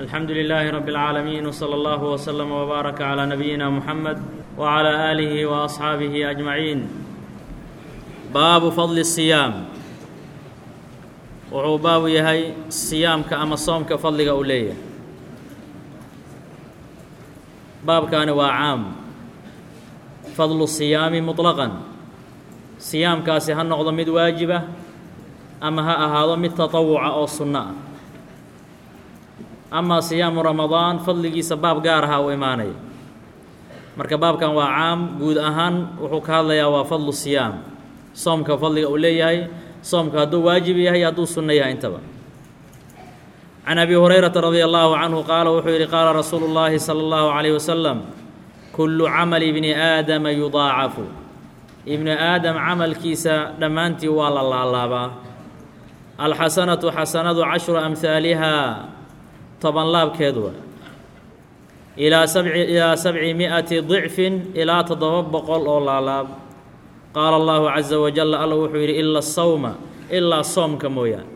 alxamdu lilaahi rabbi اlcaalamiin wsala allahu wslama wbaaraka calaa nabiyina muxamed wcalaa aalihi waasxaabihi ajmaciin baabu fadli siyaam wuxuu baabu yahay siyaamka ama soomka fadliga uu leeyahay. Baabkaani waa caam. Fadlu siyaami muطlaqan siyaamkaasi ha noqdo mid waajib ah ama ha ahaado mid tatawuca oo sunno ah amaa siyaamu ramadaan fadligiisa baab gaar aha u imaanaya. Marka baabkan waa caam guud ahaan wuxuu ka hadlayaa waa fadlu siyaam. Soomka fadliga uu leeyahay soomka hadduu waajib yahay hadduu sunno yahay intaba. Can abi hurayrata radia allahu canhu qaala wuxuu yidhi qaala rasuulu llaahi sala allahu calayh wasalam kullu camali ibni aadama yudaacafu. Ibni aadam camalkiisa dhammaantii waa la laalaabaa. Alxasanatu xasanadu cashru amhaalihaa toban laabkeed wa ilaa sabci ilaa sabci mi'ati dicfin ilaa toddoba boqol oo laalaab. Qaala allahu caza wajalla alla wuxuu yidhi ila sawma ilaa soomka mooyaan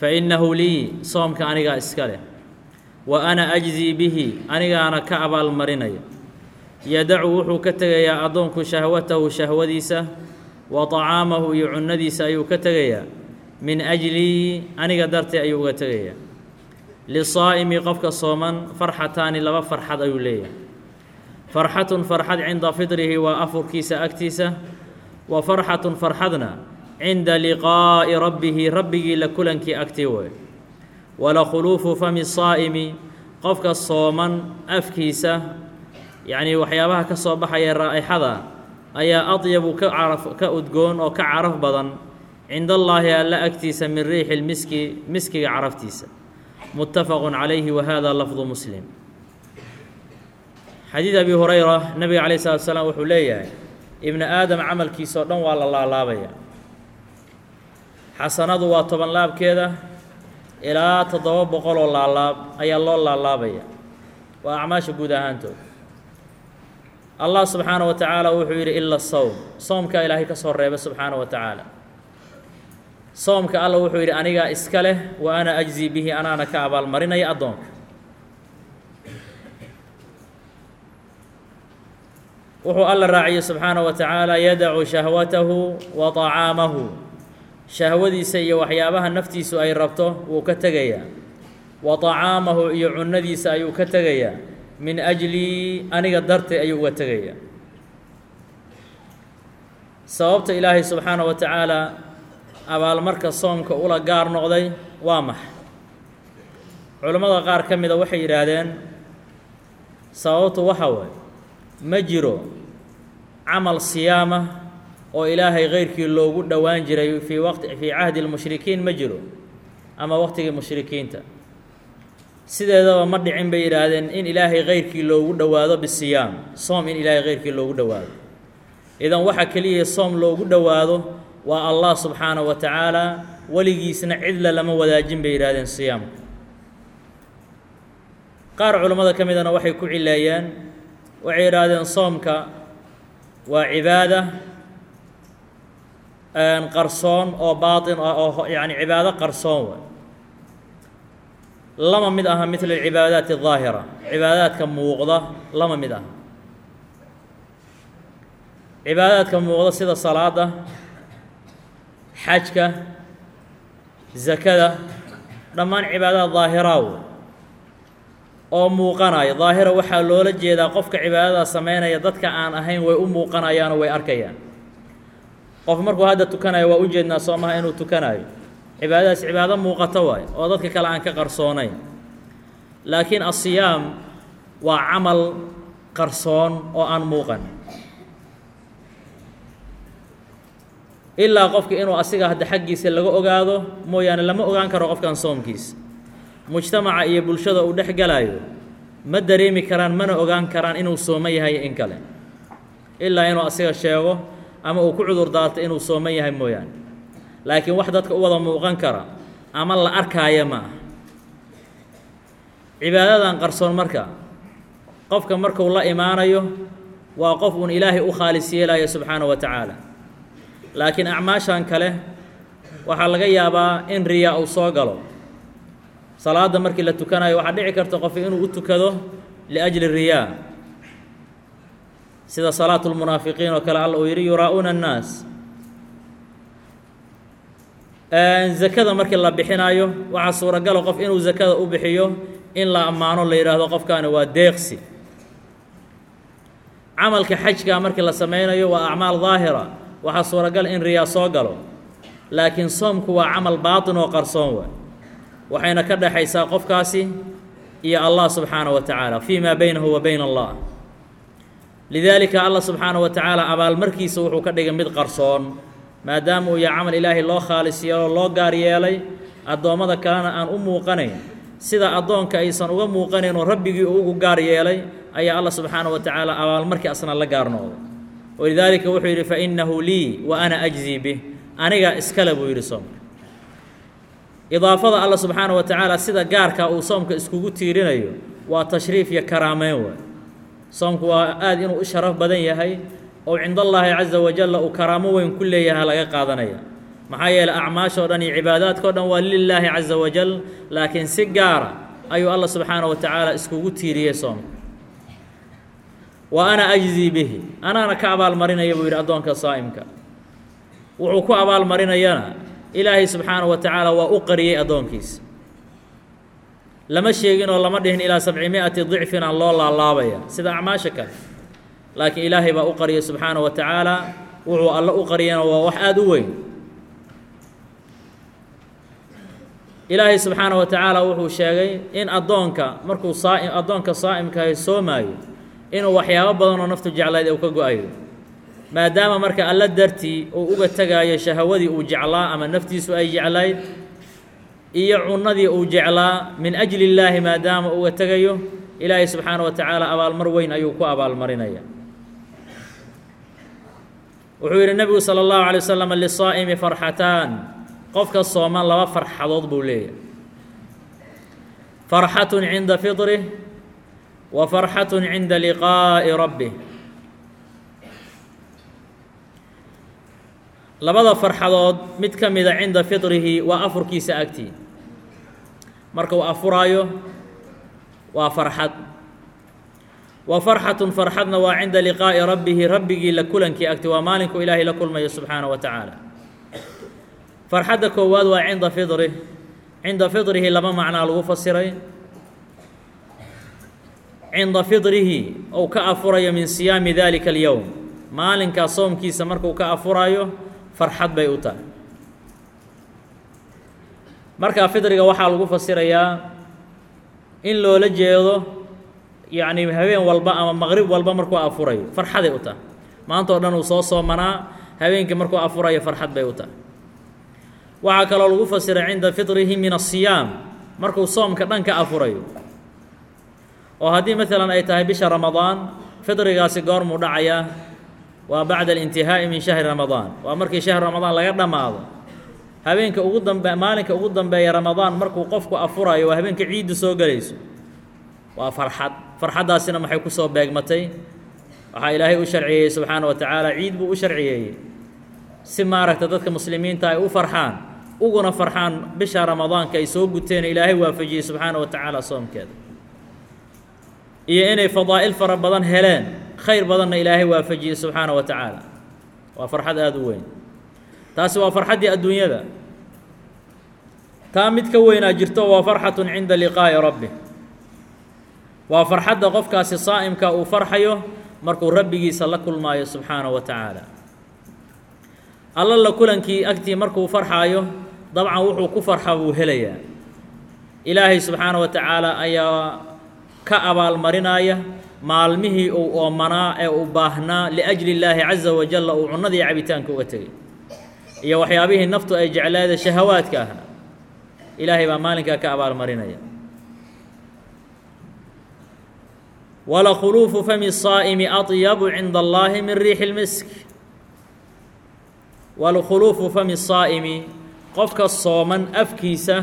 fa innahu lii soomka anigaa iska leh wa ana ajzii bihi anigaana ka abaalmarinaya yadacu wuxuu ka tegayaa addoonku shahwatahu shahwadiisa wa طacaamahu iyo cunnadiisa ayuu ka tegayaa. Min ajlii aniga dartee ayuu uga tegayaa lisaa'imi qofka sooman farxataani laba farxad ayuu leeyahay farxatun farxad cinda fitrihi waa afurkiisa agtiisa wa farxatun farxadna cinda liqaa'i rabbihi rabbigii la kulankii agtii way wala khuluufu fami saa'imi qofka sooman afkiisa yacnii waxyaabaha ka soo baxaya raa'ixada ayaa adyabu ka caraf ka udgoon oo ka caraf badan cinda allaahi alla agtiisa min riixi lmiski miskiga caraftiisa muttafaqu calayhi wa hada lafdu muslim. Xadiid abi hurayra nabiga calayh salatu salaam wuxuu leeyahay ibni aadam camalkiisa oo dhan waa la laalaabaya. Xasanadu waa toban laabkeeda ilaa toddoba boqol oo laalaab ayaa loo laalaabaya. Waa acmaasha guud ahaantood. Allah subxaana wa tacaala wuxuu yidhi ila sowm soomka ilaahay ka soo reebay subxaana wa tacaala soomka alla wuxuu yidhi anigaa iska leh wa ana ajzi bihi anaana ka abaalmarinaya addoonka. Wuxuu alla raaciyey subxaana wa tacaala yadacu shahwatahu wa طacaamahu shahwadiisa iyo waxyaabaha naftiisu ay rabto wuu ka tegayaa. Wa طacaamahu iyo cunnadiisa ayuu ka tegayaa. Min ajlii aniga dartay ayuu uga tegayaa. Sababta ilaahay subxaana wa tacaala abaalmarka soomka ula gaar noqday waa max culammada qaar ka mida waxay yidhaahdeen sababtu waxa waay ma jiro camal siyaama oo ilaahay keyrkii loogu dhowaan jiray fii waqti fii cahdi lmushrikiin ma jiro ama waqtigii mushrikiinta. Sideedaba ma dhicin bay yidhaahdeen in ilaahay keyrkii loogu dhowaado bisiyaam soom in ilaahay keyrkii loogu dhowaado. Idan waxaa keliya soom loogu dhowaado waa allah subxaana wa tacaala weligiisna cidla lama wadaajin bay yidhahdeen siyaamka qaar culammada ka midana waxay ku cileeyeen waxay yidhaahdeen soomka waa cibaada qarsoon oo baatin ah oo yacni cibaado qarsoon way lama mid aha midla alcibaadaati الظaahira cibaadaadka muuqda lama mid aha cibaadaadka muuqda sida salaada xajka zakada dhammaan cibaadada daahiraaw oo muuqanaya daahira waxaa loola jeedaa qofka cibaadada samaynaya dadka aan ahayn way u muuqanayaanoo way arkayaan qof markuu hadda tukanayo waa u jeednaa soo maha inuu tukanayo cibaadadaas cibaado muuqato waayo oo dadka kale aan ka qarsoonayn laakiin asiyaam waa camal qarsoon oo aan muuqan ilaa qofka inuu asiga hadda xaggiisa laga ogaado mooyaane lama ogaan karo qofkan soomkiisa. Mujtamaca iyo bulshada uu dhex galayo ma dareemi karaan mana ogaan karaan inuu sooman yahay in kale. Ilaa inuu asiga sheego ama uu ku cudur daarto inuu sooman yahay mooyaane. Laakiin wax dadka u wada muuqan kara ama la arkaaya ma ah cibaadadan qarsoon marka qofka markuu la imaanayo waa qof uun ilaahay u khaalis yeelayo subxaana wa tacaala laakiin acmaashan kale waxaa laga yaabaa in riyaa uu soo galo. Salaadda markii la tukanayo waxaa dhici karta qof inuu u tukado liأjli riyaa sida salaatu lmunaafiqiin oo kale alla uu yidhi yuraa'uuna annaas. Zakada markii la bixinayo waxaa suuragala qof inuu zakada u bixiyo in la ammaano la yidhaahdo qofkaani waa deeqsi. Camalka xajka markii la sameynayo waa acmaal daahira waxaa suuragal in riyaa soo galo laakiin soomku waa camal baatin oo qarsoon waay waxayna ka dhexaysaa qofkaasi iyo allah subxaanaه wa tacaala fii ma baynahu wa bayna allah lidaalika allah subxaanaه wa tacaala abaalmarkiisa wuxuu ka dhigay mid qarsoon maadaama uu yahay camal ilaahay loo khaalis yeelo loo gaar yeelay addoommada kalena aan u muuqanayn sida addoonka aysan uga muuqanayn oo rabbigii uu ugu gaar yeelay ayaa allah subxaanaه wa tacaala abaalmarkii asna la gaar noqday walidaalika wuxuu yidhi fainahu lii wa ana ajzii bih. Aniga iskale buu yidhi soomka. Idaafada alla subxaana wa tacaala sida gaarka uu soomka iskugu tiirinayo waa tashriif iyo karaameyn waay. Soomku waa aad inuu u sharaf badan yahay oo cind allaahi caza wajalla uu karaamo weyn ku leeyahay laga qaadanaya. Maxaa yeeley acmaashoo dhan iyo cibaadaadkao dhan waa lilaahi caza wajal laakiin si gaara ayuu alla subxaana wa tacaala iskugu tiiriyey soomka wa ana ajzii bihi. Anaana ka abaalmarinaya buu yidhi addoonka saa'imka. Wuxuu ku abaalmarinayana ilaahay subxaanahu wa tacaala waa u qariyey addoonkiisa lama sheeginoo lama dhihin ilaa sabci mi'ati dicfin aan loo laalaabaya. Sida acmaasha kale. Laakiin ilaahay baa u qariyay subxaanahu wa tacaala. Wuxuu alle u qariyana waa wax aada u weyn. Ilaahay subxaanahu wa tacaala wuxuu sheegay in addoonka markuu saaim addoonka saa'imkahay soomaayo inuu waxyaabo badan oo naftu jeclayd uu ka go'ayo. Maadaama marka alla dartii uu uga tegaayo shahawadii uu jeclaa ama naftiisu ay jeclayd iyo cunnadii uu jeclaa min ajli illaahi maadaama uga tegayo ilaahay subxaana wa tacaala abaalmar weyn ayuu ku abaalmarinaya. Wuxuu yidhi nebigu sala allahu alay wasalam lisaa'imi farxataan. Qofka sooma laba farxadood buu leeyahy farxatun cinda firih wa farxatun cinda liqaa'i rabbih labada farxadood mid ka mida cinda fiطrihi waa afurkiisa agtii marka uu afuraayo waa farxad wa farxatun farxadna waa cinda liqaa'i rabbihi rabbigii la kulankii agti waa maalinku ilaahay la kulmayo subxaanaه wa tacaala farxadda koowaad waa cinda fiطrih cinda fiطrihi laba macnaa lagu fasiray cinda fiطrihi ou ka afurayo min siyaami dalika اlyowm maalinkaa soomkiisa markuu ka afuraayo farxad bay u tahay. Markaa fidriga waxaa lagu fasirayaa in loola jeedo yacni habeen walba ama maqrib walba markuu afurayo farxaday u tahay. Maanta dhan uu soo soomanaa habeenkii markuu afurayo farxad bay u tahay. Waxaa kaloo lagu fasiray cinda fitrihi min asiyaam markuu soomka dhan ka afurayo oo haddii maalan ay tahay bisha ramadaan fidrigaasi goormuu dhacayaa waa bacda alintihaa'i min shahri ramadaan. Waa markii shahri ramadaan laga dhammaado habeenka ugu dambe maalinka ugu dambeeya ramadaan markuu qofku afurayo waa habeenka ciiddu soo gelayso waa farxad. Farxaddaasina maxay ku soo beegmatay? Waxaa ilaahay u sharciyeeyey subxaana wa tacaala ciid buu u sharciyeeyey si maaragta dadka muslimiinta ay u farxaan uguna farxaan bisha ramadaanka ay soo guteen ilaahay waafajiyey subxaana wa tacaala soomkeeda iyo inay fadaa'il fara badan heleen khayr badanna ilaahay waafajiyey subxaana wa tacaala. Waa farxad aada u weyn. Taasi waa farxaddii adduunyada. Taa mid ka weynaa jirto waa farxatun cinda liqaa'i rabbi. Waa farxadda qofkaasi saa'imka uu farxayo markuu rabbigiisa la kulmaayo subxaana wa tacaala. Alla la kulankii agtii markuu farxaayo dabcan wuxuu ku farxa buu helayaa. Ilaahay subxaana wa tacaala ayaa ka abaalmarinaya maalmihii uu oomanaa ee uu baahnaa liajli illaahi caza wajalla uu cunnadii cabitaanka uga tegay iyo waxyaabihii naftu ay jeclaada shahawaadka ahaa. Ilaahay baa maalinkaa ka abaalmarinaya. Walakhuluufu fami saa'imi aطyabu cinda allaahi min riixi اlmisk walkhuluufu fami saa'imi qofka sooman afkiisa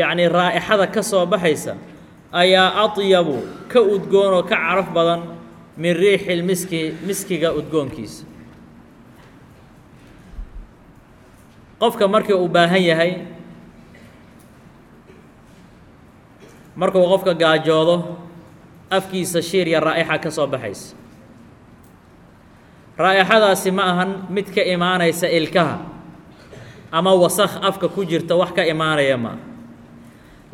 yacnii raa'ixada ka soo baxaysa ayaa aطyabu ka udgoon oo ka caraf badan min riixi lmiski miskiga udgoonkiisa. Qofka markii uu baahan yahay markuu qofka gaajoodo afkiisa shiir iyo raa'ixa ka soo baxaysa. Raa'ixadaasi ma ahan mid ka imaanaysa ilkaha ama wasakh afka ku jirta wax ka imaanaya ma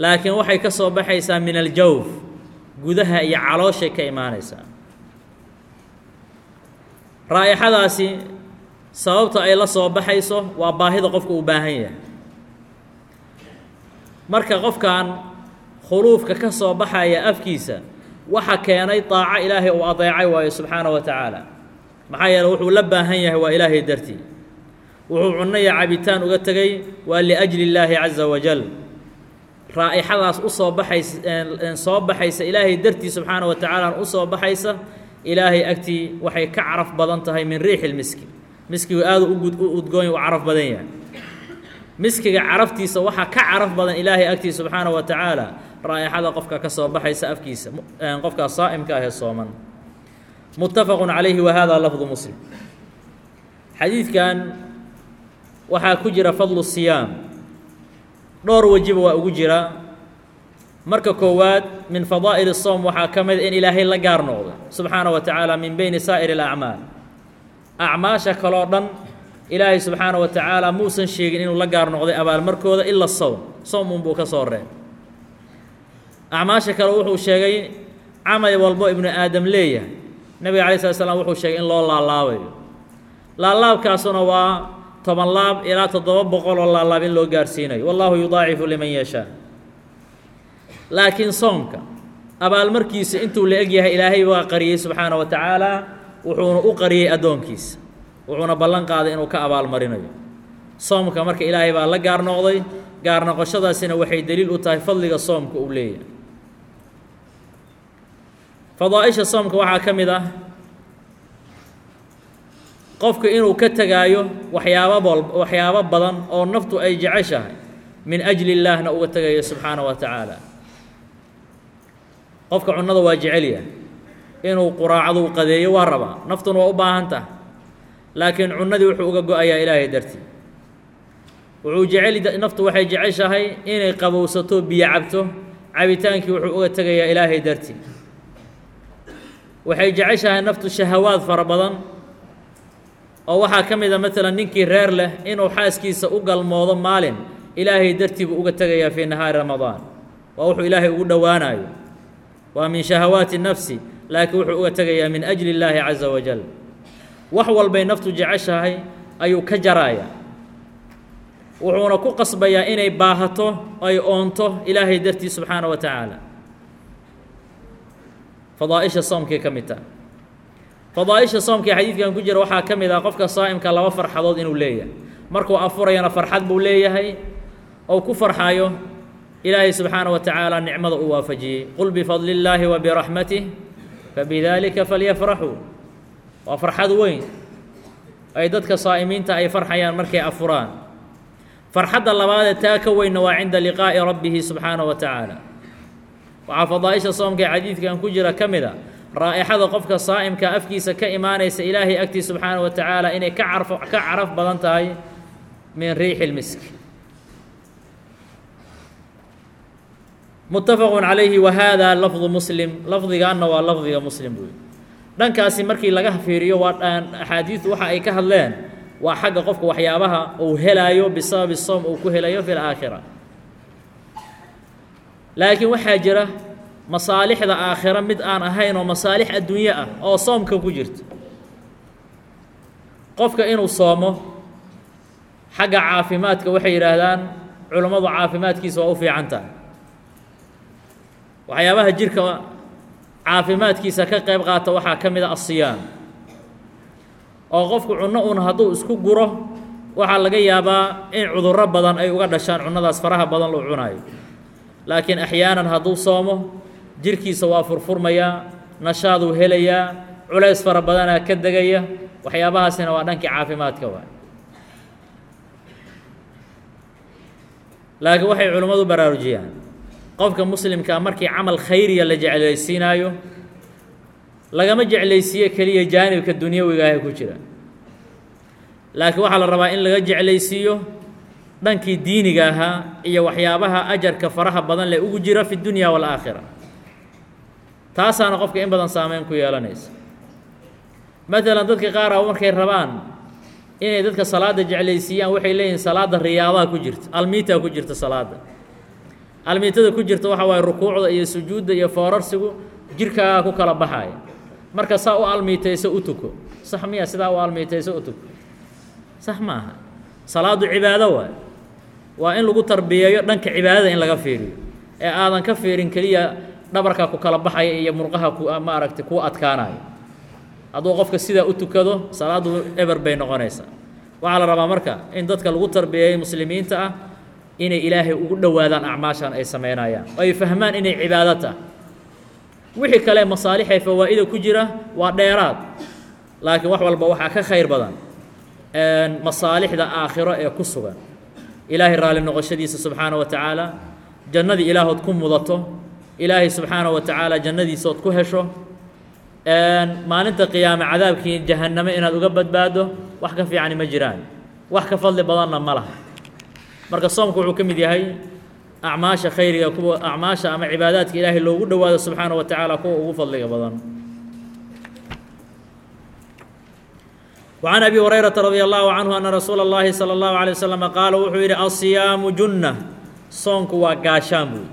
laakiin waxay ka soo baxaysaa min aljawf gudaha iyo calooshay ka imaanaysaa. Raa'ixadaasi sababta ay la soo baxayso waa baahida qofka uu baahan yahay. Marka qofkan khuluufka ka soo baxaya afkiisa waxa keenay daaco ilaahay uu adeecay waayo subxaana wa tacaala. Maxaa yeele wuxuu la baahan yahay waa ilaahay dartii. Wuxuu cunno iyo cabitaan uga tegey waa liajli illaahi caza wajal raa'ixadaas u soo baxaysa soo baxaysa ilaahay dartii subxaana wa tacaala u soo baxaysa ilaahay agtii waxay ka caraf badan tahay min riixi lmiski miskigu aadu u udgoonya u caraf badan yahay. Miskiga caraftiisa waxaa ka caraf badan ilaahay agtiisa subxaana wa tacaala raa'ixada qofka ka soo baxaysa afkiisa qofkaa saa'imka ahee sooman. Muttafaqun calayhi wa hada lafdu muslim. Xadiidkan waxaa ku jira fadlu siyaam dhowr wejiba waa ugu jira marka koowaad min fadaa'il الsoom waxaa ka mida in ilaahay la gaar noqdo subxaana wa tacaala min beyni saa'ir اlacmaal acmaasha kaloo dhan ilaahay subxaana wa tacaala muusan sheegin inuu la gaar noqday abaalmarkooda ila sowm sowm unbuu ka soo reeb acmaasha kale wuxuu sheegay camal walbo ibnu aadam leeyahay nebiga alay slat slam wuxuu sheegay in loo laalaabayo laalaabkaasuna waa toban laab ilaa toddoba boqol oo laalaab in loo gaarsiinayo wallahu yudaacifu liman yashaa laakiin soomka abaalmarkiisa intuu la eg yahay ilaahay waa qariyey subxaana wa tacaala wuxuuna u qariyey addoonkiisa. Wuxuuna ballan qaaday inuu ka abaalmarinayo soomka marka ilaahay baa la gaar noqday gaar noqoshadaasina waxay deliil u tahay fadliga soomka uu leeyahay. Fadaaisha soomka waxaa ka mid ah qofka inuu ka tegaayo waxyaaba bol waxyaabo badan oo naftu ay jeceshahay min ajli illaahna uga tegayo subxaana wa tacaala. Qofka cunnada waa jecel yahay. Inuu quraacdu qadeeyo waa rabaa. Naftuna waa u baahan tahay. Laakiin cunnadii wuxuu uga go'ayaa ilaahay dartii. Wuxuu jecel naftu waxay jeceshahay inay qabowsato biyo cabto cabitaankii wuxuu uga tegayaa ilaahay dartii. Waxay jeceshahay naftu shahawaad fara badan oo waxaa ka mid a maalan ninkii reer leh inuu xaaskiisa u galmoodo maalin ilaahay dartii buu uga tegayaa fii nahaari ramadaan. Waa wuxuu ilaahay ugu dhowaanayo waa min shahawaati nafsi laakiin wuxuu uga tegayaa min ajli illaahi caza wajal wax walbay naftu jeceshahay ayuu ka jaraaya. Wuxuuna ku qasbayaa inay baahato ay oonto ilaahay dartii subxaana wa tacaala. Fadaaisha soomkay ka mid taha fadaaisha soomkii xadiidkan ku jira waxaa ka mid ah qofka saa'imka laba farxadood inuu leeyahay. Markuu afurayana farxad buu leeyahay oo ku farxayo ilaahay subxaana wa tacaala nicmada uu waafajiyey. Qul bifadli illaahi wa biraxmatih fabidaalika falyafraxuu. Waa farxad weyn. Ay dadka saa'imiinta ay farxayaan markay afuraan. Farxadda labaadee taa ka weynna waa cinda liqaa'i rabbihi subxaana wa tacaala waxaa fadaaisha soomka xadiidkan ku jira ka mid a raa'ixada qofka saa'imka afkiisa ka imaanaysa ilaahay agtii subxaana wa tacaala inay ka carf ka caraf badan tahay min riixi lmisk muttafaqu calayhi wa hada lafdu muslim lafdigaanna waa lafdiga muslim buuyi dhankaasi markii laga fiiriyo waa axaadiidu waxa ay ka hadleen waa xagga qofka waxyaabaha uu helaayo bisababi soom uu ku helayo fi laakhira laakiin waxaa jira masaalixda aakhira mid aan ahayn oo masaalix adduunye ah oo soomka ku jirta. Qofka inuu soomo xagga caafimaadka waxay yidhaahdaan culummadu caafimaadkiisa waa u fiican tahay. Waxyaabaha jirka caafimaadkiisa ka qayb qaata waxaa ka mid a asiyaam oo qofku cunno uun hadduu isku guro waxaa laga yaabaa in cudurro badan ay uga dhashaan cunnadaas faraha badan loo cunayo laakiin axyaanan hadduu soomo jirkiisa waa furfurmayaa nashaaduu helayaa culays fara badanaa ka degaya waxyaabahaasina waa dhankii caafimaadka waay. Laakiin waxay culimmadu baraarujiyaan. Qofka muslimkaa markii camal khayriya la jeclaysiinaayo lagama jeclaysiiye keliya jaanibka dunyawiga ah ku jira. Laakiin waxaa la rabaa in laga jeclaysiiyo dhankii diiniga ahaa iyo waxyaabaha ajarka faraha badan leh ugu jira fi dunya waalaakhira taasaana qofka in badan saameyn ku yeelanaysa. Maalan dadka qaar a markay rabaan inay dadka salaada jeclaysiiyaan waxay leeyihiin salaada riyaadaa ku jirta almiitaa ku jirta salaada almiitada ku jirta waxa waaye rukuucda iyo sujuudda iyo foorarsigu jirkaagaa ku kala baxaya marka saa u almiitayso u tuko. Sax miya sidaa u almiitayso u tuko. Sax maaha salaadu cibaado waay. Waa in lagu tarbiyeeyo dhanka cibaadada in laga fiiriyo. Ee aadan ka fiirin keliya dhabarka ku kala baxaya iyo murqaha ku maaragtay kuu adkaanayo hadduu qofka sidaa u tukado salaadu eber bay noqonaysaa. Waxaa la rabaa marka in dadka lagu tarbiyeeyo muslimiinta ah inay ilaahay ugu dhowaadaan acmaashan ay samaynayaan. Oo ay fahmaan inay cibaado tahay. Wixii kale masaalixay fawaa'ida ku jira waa dheeraad. Laakiin wax walba waxaa ka khayr badan masaalixda aakhiro ee ku sugan. Ilaahay raalli noqoshadiisa subxaana wa tacaala jannadii ilaahood ku mudato ilaahay subxaana wa tacaala jannadiisood ku hesho maalinta qiyaame cadaabkii jahanname inaad uga badbaado wax ka fiicani ma jiraan wax ka fadli badanna ma laha marka soomku wuxuu ka mid yahay acmaasha khayriga kuwa acmaasha ama cibaadaadka ilaahay loogu dhowaado subxaana wa tacaala kuwa ugu fadliga badan وعن أبي هريرة رضي الله عنه أن رsuuل اللhi صلى الله عليه وسلم qاaل wuxuu yidhi الصiyaamu جuنة soonku waa gaashaan buy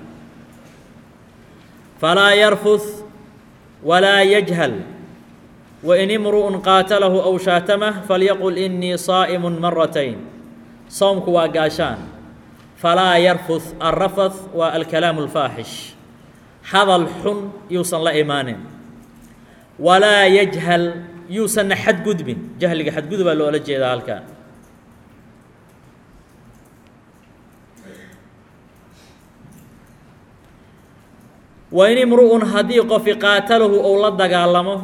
falaa yarfus walaa yajhal wain imru'un qaatalahu aw shaatamah falyaqul innii saa'imun maratayn soomku waa gaashaan falaa yarfus alrafas waa alkalaamu alfaaxish hadal xun yuusan la imaanin walaa yajhal yuusanna xadgudbin jahliga xadgudubaa loola jeedaa halkaan wa in imru'un haddii qofi qaatalahu ou la dagaalamo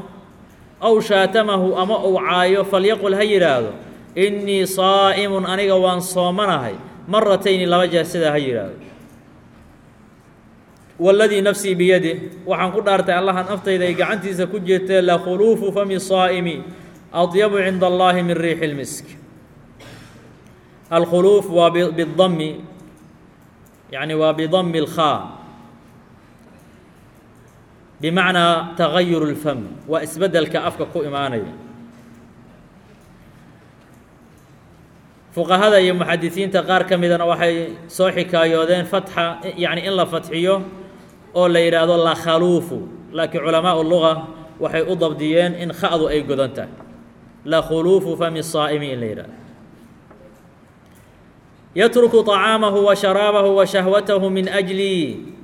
aw shaatamahu ama ou caayo falyaqul ha yidhaahdo innii saa'imun aniga waan soomanahay. Maratayni laba jeer sidaa ha yidhaahdo waladii nafsii biyadih waxaan ku dhaartay allaha naftayda ay gacantiisa ku jirtee lakhuluufu fami saa'imi adyabu cinda allahi min riixi اlmisk alkhuluuf waa bidami yani waa bidami اlkhaa bimacnaa tagayur اlfam waa isbeddelka afka ku imaanaya fuqahada iyo muxadisiinta qaar ka midana waxay soo xikaayoodeen fatxa yani in la fatxiyo oo la yidhaahdo lakhaluufu laakiin culamaau luga waxay u dabdiyeen in kha'du ay godan tahay lakhuluufu fami saa'imi in la yidhahdo yatruku طacaamahu wa sharaabahu wa shahwatahu min ajlii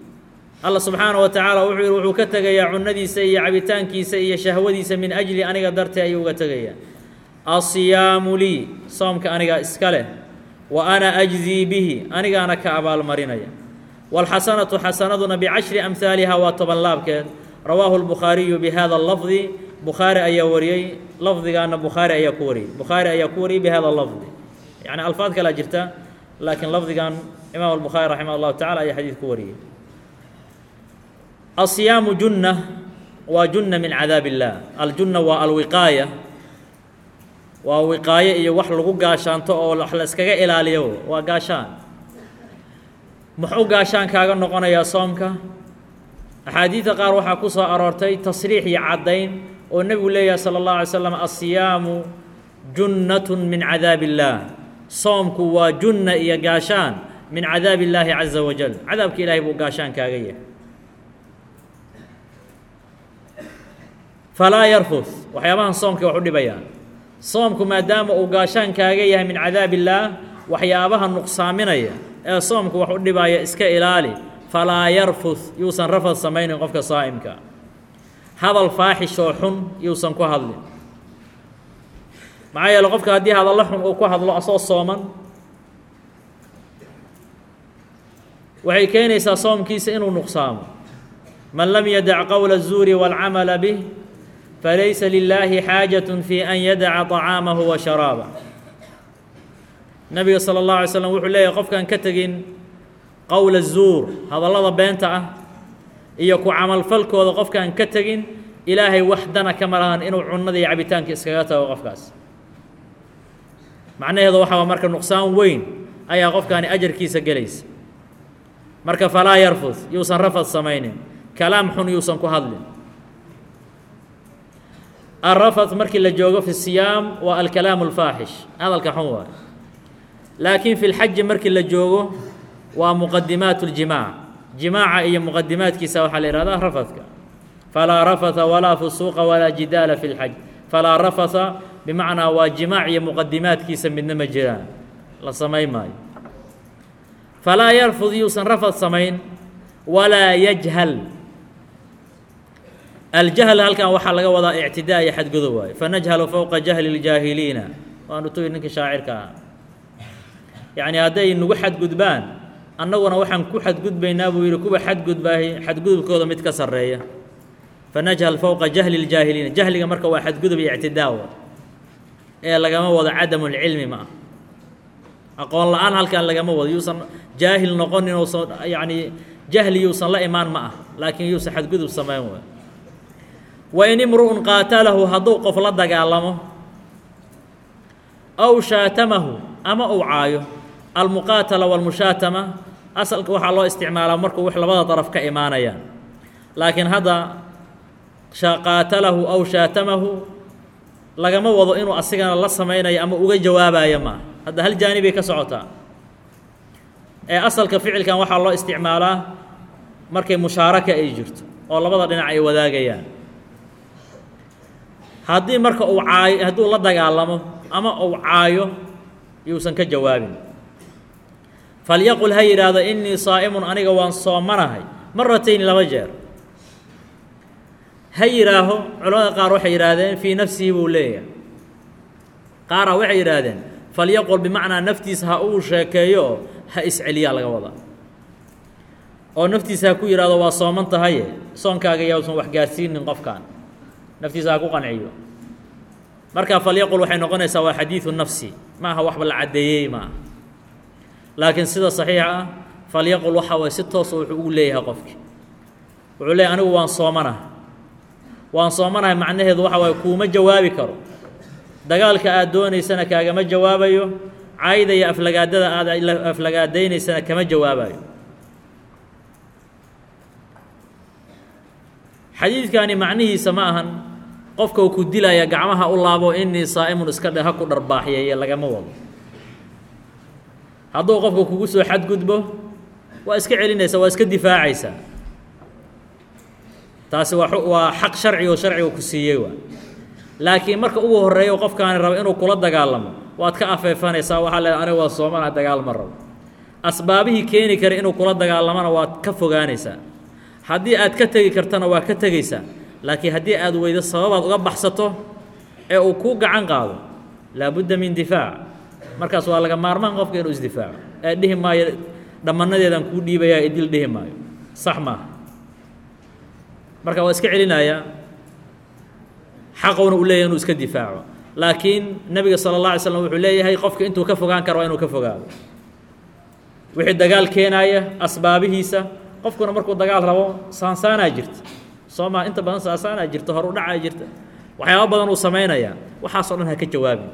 alla subxaana wa tacaala wuxuu yihi wuxuu ka tegayaa cunadiisa iyo cabitaankiisa iyo shahwadiisa min ajli aniga dartee ayuu uga tegayaa asiyaamu lii soomka aniga iska leh wa ana ajzii bihi anigaana ka abaalmarinaya. Waalxasanatu xasanaduna bicashri amhaalihaa waa toban laabkeed. Rawaahu lbukhaariyu bihada lafdi bukhaari ayaa wariyey lafdigaana bukhaari ayaa ku wariyey. Bukhaari ayaa ku wariyey bihada lafdi yacni alfaad kalea jirta laakiin lafdigan imaam albukhaari raximah allahu tacala ayaa xadiid ku wariyey asiyaamu junna waa junna min cadaab اllah aljunna waa alwiqaaya. Waa wiqaayo iyo wax lagu gaashaanto oo wax la iskaga ilaaliyo. Waa gaashaan. Muxuu gaashaan kaaga noqonayaa soomka? Axaadiidda qaar waxaa ku soo aroortay tasriix iyo caddayn oo nebigu leeyahay sala اllahu alay slam asiyaamu junnatun min cadaab illaah soomku waa junna iyo gaashaan min cadaab illaahi caza wajal cadaabka ilaahay buu gaashaan kaaga yahay falaa yarfud waxyaabahan soomka wax u dhibayaan soomku maadaama uu gaashaan kaaga yahay min cadaab illaah waxyaabaha nuqsaaminaya ee soomku wax u dhibaya iska ilaali falaa yarfud yuusan rafad samaynin qofka saa'imka hadal faaxish oo xun yuusan ku hadlin maxaa yeele qofka haddii hadallo xun uu ku hadlo asoo sooman waxay keenaysaa soomkiisa inuu nuqsaamo man lam yadac qowla الzuuri wاlcamala bih falaysa lilaahi xaajaة fi an yadaca طacaamahu wa sharaabah nabiga salى اlه alay slm wuxuu leeyahy qofkaan ka tegin qowla الzuur hadallada beenta ah iyo ku camalfalkooda qofkaan ka tegin ilaahay waxdana kama lahan inuu cunada iyo cabitaanka iskaga tago qofkaas macnaheedu waxaa marka nuqsaan weyn ayaa qofkaani ajarkiisa gelaysa marka falaa yarfud yuusan rafad samaynin kalaam xun yuusan ku hadlin الرفث markii la joogo في الصياam waa الكلاam الفاaxiش hadalka xun waay laakiin في الxaji markii la joogo waa مqadimaat الجimاع جimاaca iyo مqadimaadkiisa waxaa la ihahdaa rafثka falaa رafثa walaa فusuuqa walaa jidaala في الxaj falaa رafثa bimacnaa waa jimاac iyo مqadimaadkiisa midna ma jiraan la samayn maayo falaa yarfud yuusan rafd samayn walaa yجhل aljahl halkan waxaa laga wadaa ictidaa iyo xadgudub waayo fanajhalu fowqa jahli اljaahiliina waanu tugi ninka shaacirka ah yacni hadday nagu xadgudbaan annaguna waxaan ku xadgudbaynaa buu yidhi kuwa xadgudbaahi xadgudubkooda mid ka sarreeya fanajhal fowqa jahli اljaahiliina jahliga marka waa xadgudub iyo ictidaawa ee lagama wado cadamu lcilmi ma ah aqoon la'aan halkan lagama wado yuusan jaahil noqonin uusan yacni jahli yuusan la imaan ma ah laakiin yuusan xadgudub samayn waay wain imru'un qaatalahu hadduu qof la dagaalamo aw shaatamahu ama uu caayo almuqaatala walmushaatama asalka waxaa loo isticmaalaa markuu wax labada daraf ka imaanayaan laakiin hadda qaatalahu aw shaatamahu lagama wado inuu asigana la samaynayo ama uga jawaabayo maa hadda hal jaanibay ka socotaa ee asalka ficilkan waxaa loo isticmaalaa markay mushaaraka ay jirto oo labada dhinac ay wadaagayaan haddii marka uu caayo hadduu la dagaalamo ama uu caayo yuusan ka jawaabin. Falyaqul ha yidhaahdo innii saa'imun aniga waan soomanahay maratayni laba jeer. Ha yidhaaho culamada qaar waxay yidhaahdeen fii nafsihi buu leeyahay. Qaaraa waxay yidhaahdeen falyaqul bimacnaa naftiisa ha uu sheekeeyo ha isceliyaa laga wadaa oo naftiisa ha ku yidhahdo waa sooman tahaye soonkaaga yausan wax gaarsiinin qofkan naftiisa ha ku qanciyo marka falyaqul waxay noqonaysaa waa xadiidu nafsi ma aha waxba la caddeeyey ma aha. Laakiin sida saxiixa ah falyaqul waxa waye si toosa wuxuu ugu leeyahay qofki. Wuxuu leeyahy anigu waan soomanaha waan soomanahay macnaheedu waxa waaye kuuma jawaabi karo. Dagaalka aad doonaysana kaagama jawaabayo. Cayda iyo aflagaadada aad aflagaadaynaysana kama jawaabayo. Xadiidkani macnihiisa ma ahan qofka uu ku dilaya gacmaha u laabo inii saa'imun iska dhe ha ku dharbaaxyeeye lagama wado. Hadduu qofka kugu soo xadgudbo waa iska celinaysaa waa iska difaacaysaa taasi waa waa xaq sharci oo sharciga ku siiyey waa. Laakiin marka ugu horreeyo qofkaani rabo inuu kula dagaalamo waad ka afeefanaysaa waxaa le aniga waa soomana dagaalma rabo. Asbaabihii keeni kara inuu kula dagaalamona waad ka fogaanaysaa. Haddii aad ka tegi kartana waa ka tegaysaa laakiin haddii aad weydo sababaad uga baxsato ee uu kuu gacan qaado laabudda min difaac. Markaas waa laga maarmaan qofka inuu isdifaaco. Ee dhihi maayo dhammanadeedaan kuu dhiibayaa idil dhihi maayo. Sax maaha marka waa iska celinayaa xaqowna uu leeyahy inuu iska difaaco. Laakiin nebiga sala اlla alay slam wuxuu leeyahay qofka intuu ka fogaan karo waa inuu ka fogaado. Wixii dagaal keenaaya asbaabihiisa qofkuna markuu dagaal rabo saansaanaa jirta soo maa inta badan saansaanaa jirta hor dhacaa jirta. Waxyaaba badan uu samaynayaa waxaasoo dhan ha ka jawaabin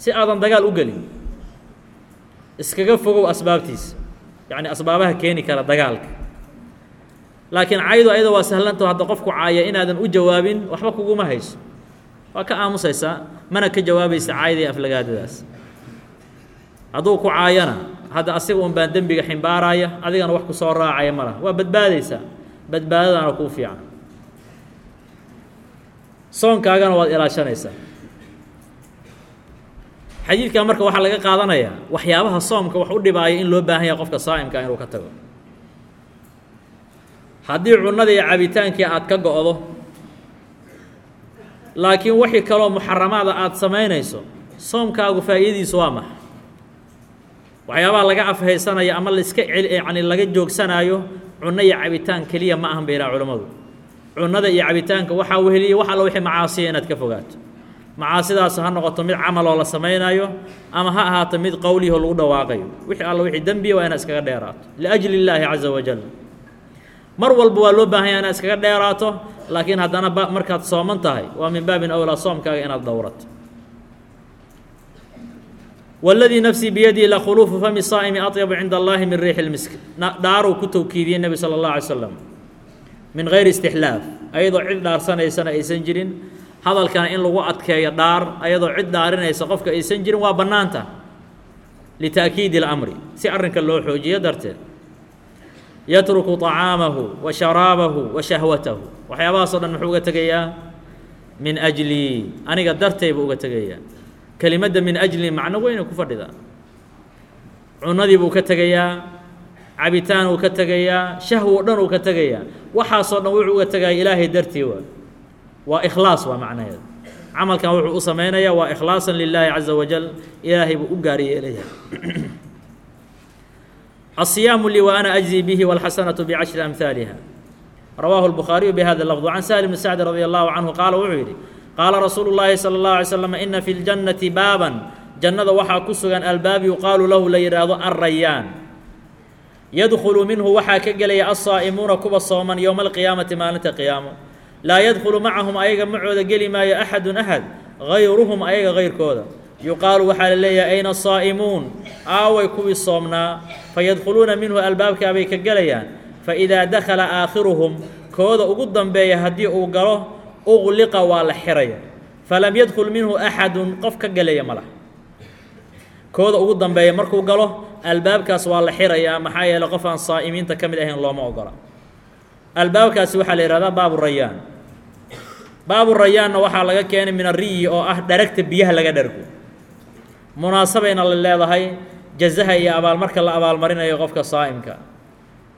si aadan dagaal u gelin iskaga fogow asbaabtiisa yacni asbaabaha keeni kara dagaalka. Laakiin caydu ayada waa sahlanto hadda qofku caaya inaadan u jawaabin waxba kuguma hayso. Waa ka aamusaysaa mana ka jawaabaysa caayda iyo aflagaadadaas. Hadduu ku caayana hadda asiga un baan dembiga ximbaaraya adigana wax ku soo raacaya ma waa badbaadaysaa badbaadadaana kuu fiican. Soonkaagana waad ilaashanaysaa. Xadiidkan marka waxaa laga qaadanayaa waxyaabaha soomka wax u dhibaaya in loo baahan yahay qofka saa'imka inuu ka tago. Haddii cunnada iyo cabitaankii aad ka go'do laakiin wixii kaloo muxaramaada aad samaynayso soomkaagu faa'iidadiisu waa maxa waxyaabaha laga afhaysanaya ama laiska yacni laga joogsanaayo cunno iyo cabitaan keliya ma ahan bay yidhaha culimmadu. Cunnada iyo cabitaanka waxaa weheliya wax alla wixii macaasiya inaad ka fogaato. Macaasidaas ha noqoto mid camaloo la samaynayo ama ha ahaato mid qowlihoo lagu dhawaaqayo. Wixii alla wixii dembiya waa inaad iskaga dheeraato liajli illaahi caza wajal mar walba waa loo baahan yaha inaad iskaga dheeraato laakiin haddana markaad sooman tahay waa min baabin awlaa soomkaaga inaad dhowrato wاladii nafsii biyadii lakhuluufu fami saa'imi aطyabu cinda اllahi min riixi اlmisk dhaaruu ku towkiidiyey nebi salى اllahu alay slam min gayri istixlaaf ayadoo cid dhaarsanaysana aysan jirin hadalkana in lagu adkeeyo dhaar ayadoo cid dhaarinaysa qofka aysan jirin waa bannaanta lita'kiidi اlamri si arrinka loo xoojiyo darteed yatruku طacaamahu wa sharaabahu wa shahwatahu waxyaabahaasoo dhan muxuu uga tegayaa min ajlii aniga dartay buu uga tegayaa kelimadda min ajli macno weyna ku fadhidaa. Cunadii buu ka tegayaa cabitaan uu ka tegayaa shahwo dhan uu ka tegayaa. Waxaasoo dhan wuxuu uga tegaya ilaahay dartii waa. Waa ikhlaas waa macnaheeda camalkan wuxuu u samaynayaa waa ikhlaasan lilaahi caza wajal ilaahay buu u gaariye leeyahay asiyaamu lii wa ana ajzii bihi wاlxasanatu bcashri amhaaliha rawaahu اlbukhaariyu bihada lafd can sahl bni sacd radi allahu canhu qaala wuxuu yidhi qaala rasuulu llaahi sala اllahu alay slam ina fi ljannati baaban. Jannada waxaa ku sugan albaab yuqaalu lahu la yidhaahdo arayaan yadkhulu minhu waxaa ka gelaya asaa'imuuna kuwa sooman yowma alqiyaamati maalinta qiyaamo. Laa yadkhulu macahum ayaga macooda geli maayo axadun axad hayruhum ayaga hayrkooda yuqaalu waxaa la leeyahay ayna saa'imuun aaway kuwii soomnaa. Fayadkhuluuna minhu albaabkaabay ka gelayaan. Fa idaa dakhala aakhiruhum kooda ugu dambeeya haddii uu galo uqliqa waa la xiraya. Falam yadkhul minhu axadun qof ka gelaya ma laha. Kooda ugu dambeeya markuu galo albaabkaas waa la xirayaa maxaa yeeley qof aan saa'imiinta ka mid ahayn looma ogola. Albaabkaasi waxaa la yihahdaa baabu rayaan. Baabu rayaanna waxaa laga keenay min ariyi oo ah dharagta biyaha laga dhargo munaasabayna la leedahay jazaha iyo abaalmarka la abaalmarinayo qofka saa'imka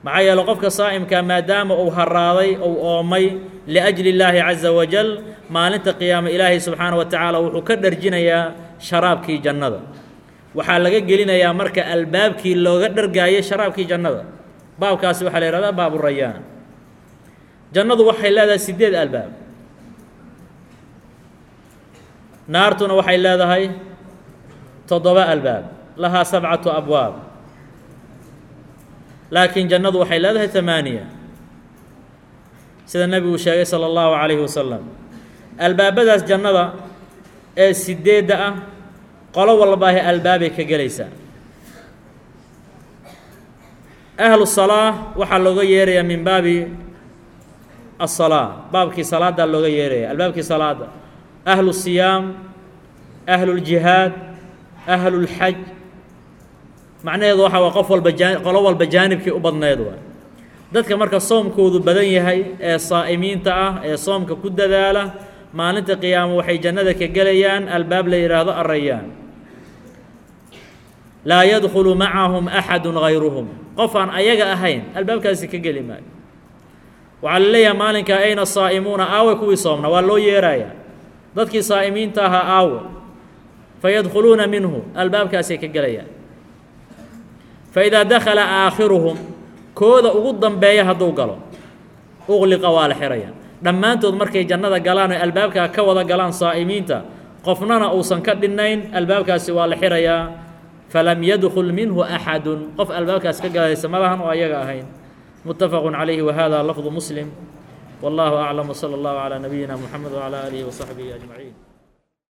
maxaa yeele qofka saa'imka maadaama uu haraaday uu oomay liajli illaahi caza wajal maalinta qiyaame ilaahay subxaana wa tacaala wuxuu ka dharjinayaa sharaabkii jannada. Waxaa laga gelinayaa marka albaabkii looga dhargaayay sharaabkii jannada. Baabkaasi waxaa la yihahdaa baabu rayaan. Jannadu waxay leedahay sideed albaab. Naartuna waxay leedahay toddoba albaab lahaa sabcatu abwaab laakiin jannadu waxay leedahay tamaaniya. Sida nebigu sheegay sala allahu calayhi wasalam albaabadaas jannada ee sideedda ah qolo walbaahe albaabay ka gelaysaa. Ahlu salaa waxaa looga yeerayaa min baabi asalaa baabkii salaaddaa looga yeeraya albaabkii salaada ahlu siyaam ahlu ljihaad ahlu lxaj macnaheedu waxa waa qof walba qolo walba jaanibkii u badneed waay. Dadka marka soomkoodu badan yahay ee saa'imiinta ah ee soomka ku dadaala maalinta qiyaamo waxay jannada ka gelayaan albaab la yidhaahdo arayaan laa yadkhulu macahum axadu gayruhum qof aan ayaga ahayn albaabkaasi ka geli maayo. Waxaa la maalinka ayna saa'imuuna aawe kuwii soomna? Waa loo yeerayaa dadkii saa'imiinta ahaa aawe fayadkhuluuna minhu albaabkaasay ka gelayaan faidaa dakala aakhiruhum kooda ugu dambeeya hadduu galo uqliqa waa la xiraya dhammaantood markay jannada galaan oe albaabkaa ka wada galaan saa'imiinta qofnana uusan ka dhinnayn albaabkaasi waa la xirayaa falam yadkul minhu axadun qof albaabkaas ka galaysa malahan oo ayaga ahayn mutafaqu calayhi wahada lafdu muslim wallahu aclam wsala allahu calaa nabiyina muxamed wacalaa aalihi wasaxbihi ajmaciin